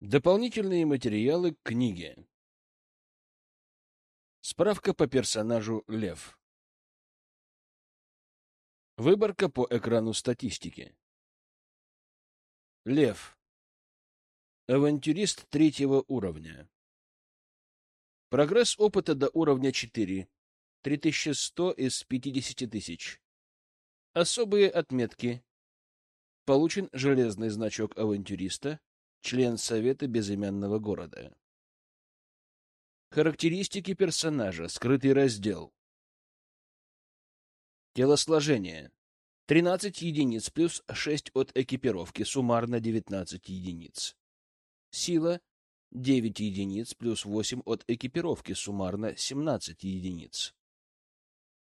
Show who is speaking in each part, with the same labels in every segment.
Speaker 1: Дополнительные материалы к книге. Справка по персонажу Лев. Выборка по экрану статистики. Лев. Авантюрист третьего уровня. Прогресс опыта до уровня 4. 3100 из 50 тысяч. Особые отметки. Получен железный значок авантюриста, член Совета безымянного города. Характеристики персонажа. Скрытый раздел. Телосложение. 13 единиц плюс 6 от экипировки, суммарно 19 единиц. Сила 9 единиц плюс 8 от экипировки, суммарно 17 единиц.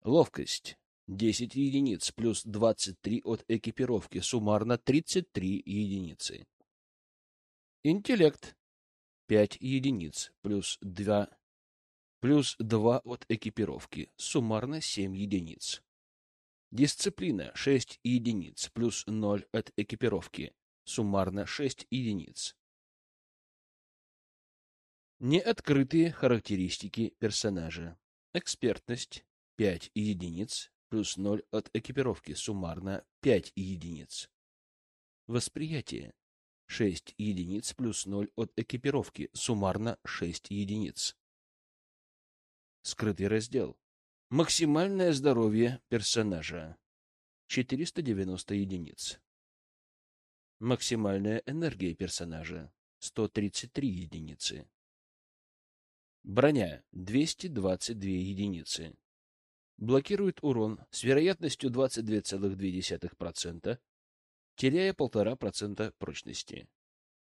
Speaker 1: Ловкость 10 единиц плюс 23 от экипировки, суммарно 33 единицы. Интеллект 5 единиц плюс 2 плюс 2 от экипировки, суммарно 7 единиц. Дисциплина 6 единиц плюс 0 от экипировки, суммарно 6 единиц. Неоткрытые характеристики персонажа. Экспертность 5 единиц плюс 0 от экипировки, суммарно 5 единиц. Восприятие 6 единиц плюс 0 от экипировки, суммарно 6 единиц. Скрытый раздел. Максимальное здоровье персонажа 490 единиц. Максимальная энергия персонажа 133 единицы. Броня 222 единицы. Блокирует урон с вероятностью 22,2%, теряя 1,5% прочности.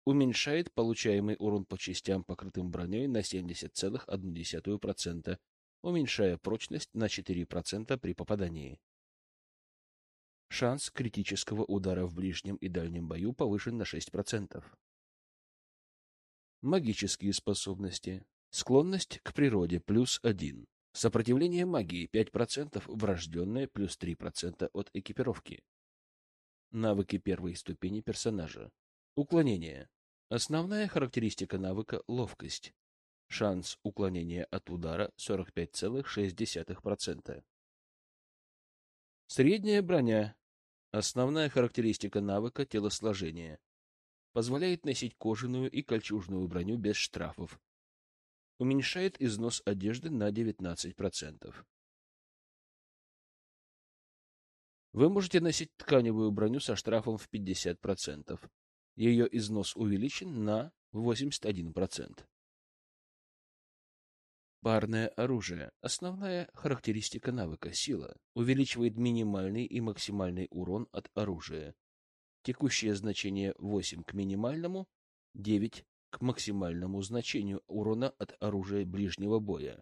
Speaker 1: Уменьшает получаемый урон по частям, покрытым броней, на 70,1%, уменьшая прочность на 4% при попадании. Шанс критического удара в ближнем и дальнем бою повышен на 6%. Магические способности. Склонность к природе плюс 1. Сопротивление магии 5%, врожденное плюс 3% от экипировки. Навыки первой ступени персонажа. Уклонение. Основная характеристика навыка — ловкость. Шанс уклонения от удара 45,6%. Средняя броня. Основная характеристика навыка — телосложение. Позволяет носить кожаную и кольчужную броню без штрафов. Уменьшает износ одежды на 19%. Вы можете носить тканевую броню со штрафом в 50%. Ее износ увеличен на 81%. Парное оружие. Основная характеристика навыка — сила. Увеличивает минимальный и максимальный урон от оружия. Текущее значение 8 к минимальному, 9 к максимальному значению урона от оружия ближнего боя.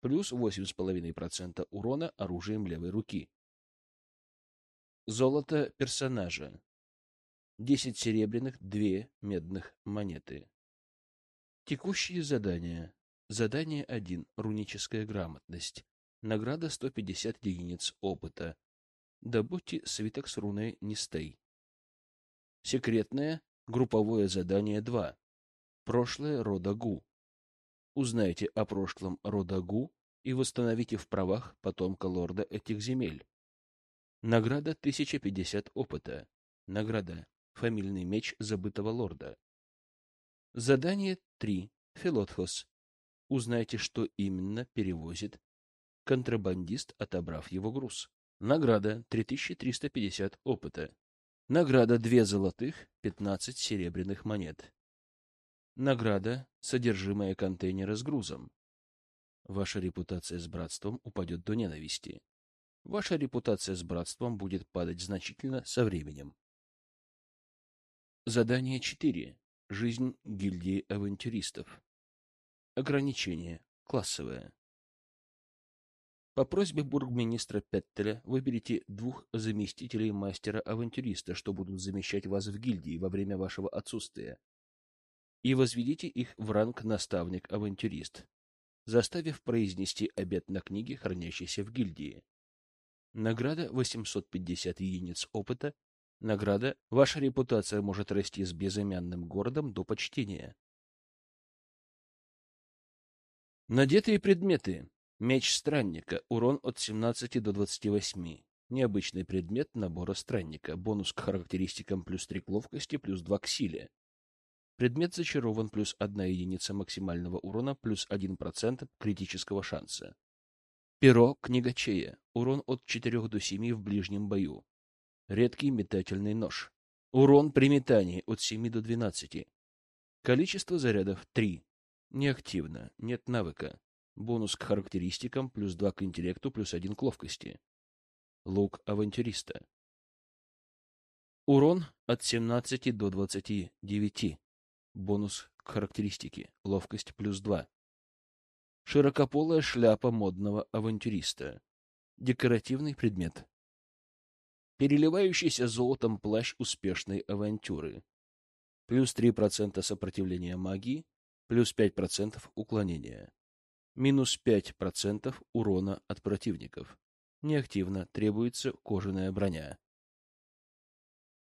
Speaker 1: Плюс 8,5% урона оружием левой руки. Золото персонажа. 10 серебряных, 2 медных монеты. Текущие задания. Задание 1. Руническая грамотность. Награда 150 единиц опыта. Добудьте свиток с руной Нистей. Секретное. Групповое задание 2. Прошлое рода Гу. Узнайте о прошлом рода Гу и восстановите в правах потомка лорда этих земель. Награда 1050 опыта. Награда. Фамильный меч забытого лорда. Задание 3. Филотхос. Узнайте, что именно перевозит контрабандист, отобрав его груз. Награда 3350 опыта. Награда 2 золотых, 15 серебряных монет. Награда содержимое контейнера с грузом. Ваша репутация с братством упадет до ненависти ваша репутация с братством будет падать значительно со временем. Задание 4. Жизнь гильдии авантюристов. Ограничение. Классовое. По просьбе бургминистра Петтеля выберите двух заместителей мастера-авантюриста, что будут замещать вас в гильдии во время вашего отсутствия, и возведите их в ранг наставник-авантюрист, заставив произнести обет на книге, хранящейся в гильдии. Награда 850 единиц опыта Награда — ваша репутация может расти с безымянным городом до почтения. Надетые предметы. Меч странника. Урон от 17 до 28. Необычный предмет набора странника. Бонус к характеристикам плюс 3 к ловкости, плюс 2 к силе. Предмет зачарован плюс 1 единица максимального урона, плюс 1% критического шанса. Перо книгачея. Урон от 4 до 7 в ближнем бою. Редкий метательный нож. Урон при метании от 7 до 12. Количество зарядов 3. Неактивно, нет навыка. Бонус к характеристикам, плюс 2 к интеллекту, плюс 1 к ловкости. Лук авантюриста. Урон от 17 до 29. Бонус к характеристике. Ловкость плюс 2. Широкополая шляпа модного авантюриста. Декоративный предмет. Переливающийся золотом плащ успешной авантюры. Плюс 3% сопротивления магии, плюс 5% уклонения. Минус 5% урона от противников. Неактивно требуется кожаная броня.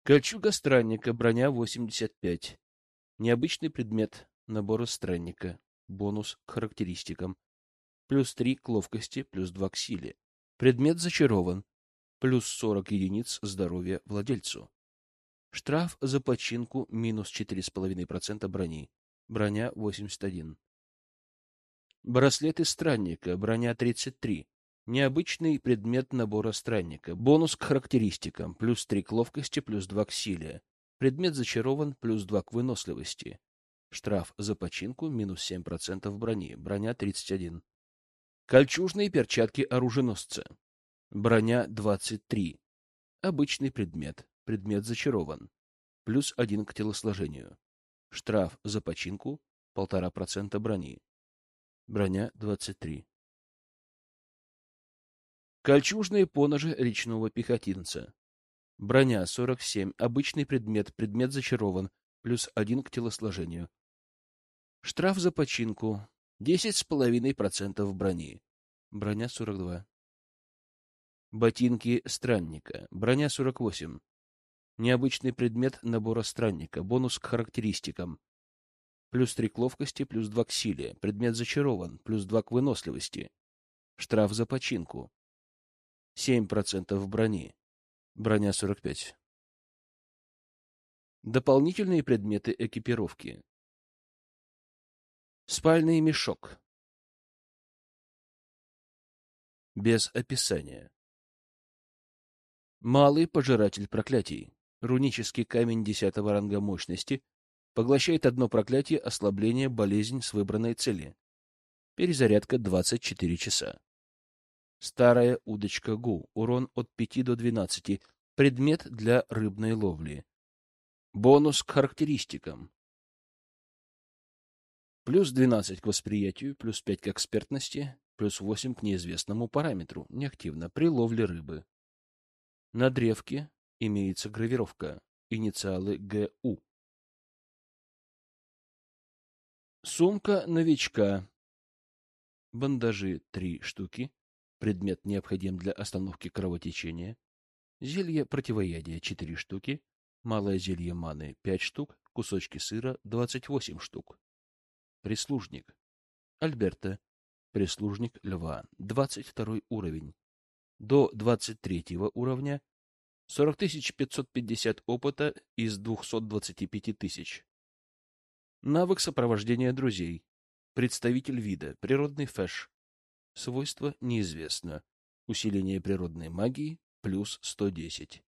Speaker 1: Кольчуга странника, броня 85. Необычный предмет набора странника. Бонус к характеристикам. Плюс 3 к ловкости, плюс 2 к силе. Предмет зачарован плюс 40 единиц здоровья владельцу. Штраф за починку минус 4,5% брони. Броня 81. Браслеты странника. Броня 33. Необычный предмет набора странника. Бонус к характеристикам. Плюс 3 к ловкости, плюс 2 к силе. Предмет зачарован, плюс 2 к выносливости. Штраф за починку минус 7% брони. Броня 31. Кольчужные перчатки оруженосца. Броня 23. Обычный предмет. Предмет зачарован. Плюс один к телосложению. Штраф за починку — полтора процента брони. Броня 23. Кольчужные поножи речного пехотинца. Броня 47. Обычный предмет. Предмет зачарован. Плюс один к телосложению. Штраф за починку — 10,5% брони. Броня 42. Ботинки странника. Броня 48. Необычный предмет набора странника. Бонус к характеристикам. Плюс 3 к ловкости, плюс 2 к силе. Предмет зачарован. Плюс 2 к выносливости. Штраф за починку. 7% брони. Броня 45. Дополнительные предметы экипировки. Спальный мешок. Без описания. Малый пожиратель проклятий. Рунический камень десятого ранга мощности поглощает одно проклятие, ослабление, болезнь с выбранной цели. Перезарядка 24 часа. Старая удочка Гу. Урон от 5 до 12. Предмет для рыбной ловли. Бонус к характеристикам. Плюс 12 к восприятию, плюс 5 к экспертности, плюс 8 к неизвестному параметру, неактивно, при ловле рыбы. На древке имеется гравировка, инициалы ГУ. Сумка новичка. Бандажи три штуки. Предмет необходим для остановки кровотечения. Зелье противоядия четыре штуки. Малое зелье маны пять штук. Кусочки сыра двадцать восемь штук. Прислужник. Альберта. Прислужник льва. Двадцать второй уровень до 23 уровня 40 550 опыта из 225 тысяч. Навык сопровождения друзей. Представитель вида. Природный фэш. Свойство неизвестно. Усиление природной магии плюс 110.